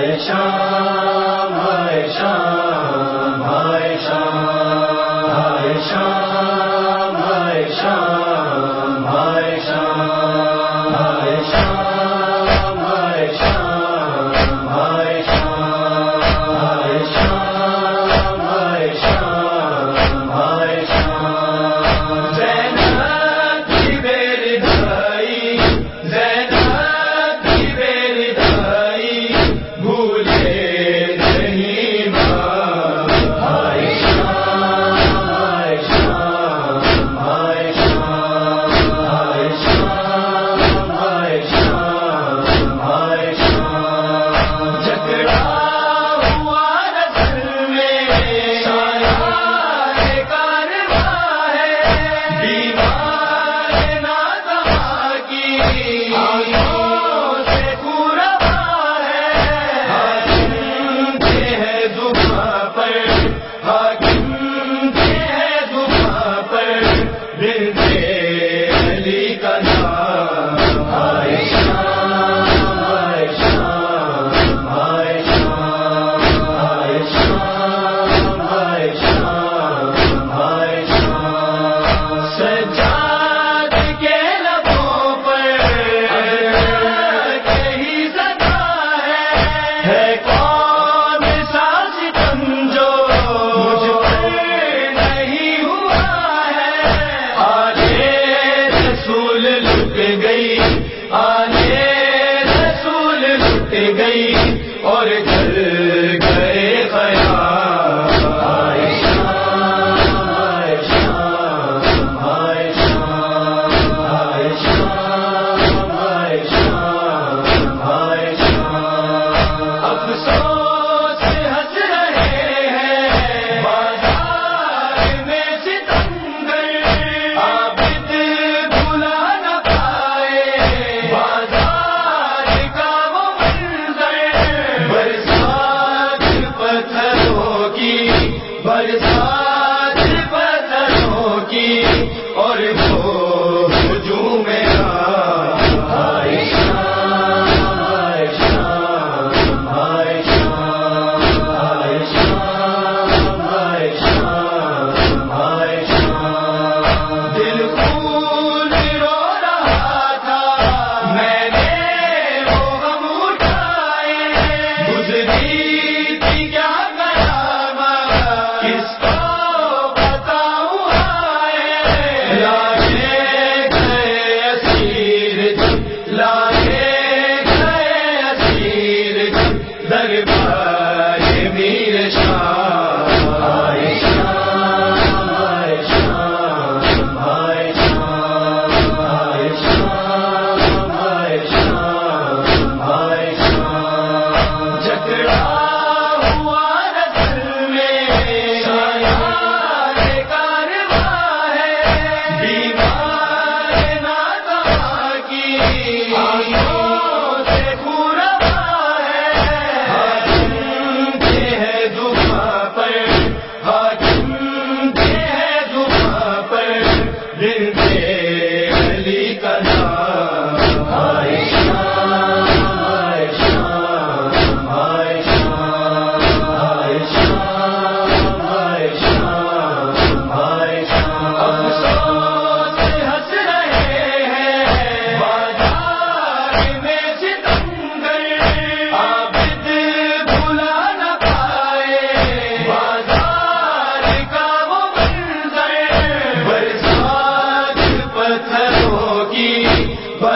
شام ہائے شام ہائے شام ہائے شام ہائے شام۔ لٹ گئی آج رسول لٹ گئی۔ برسات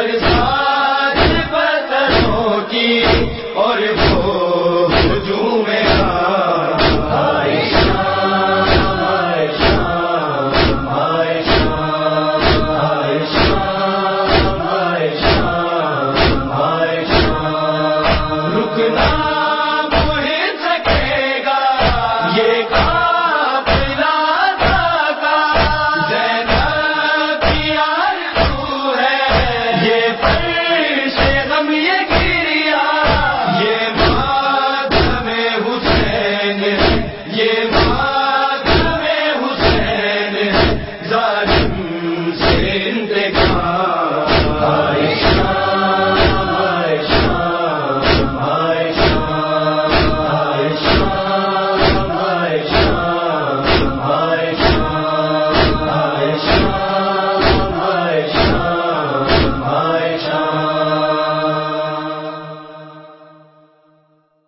ہاں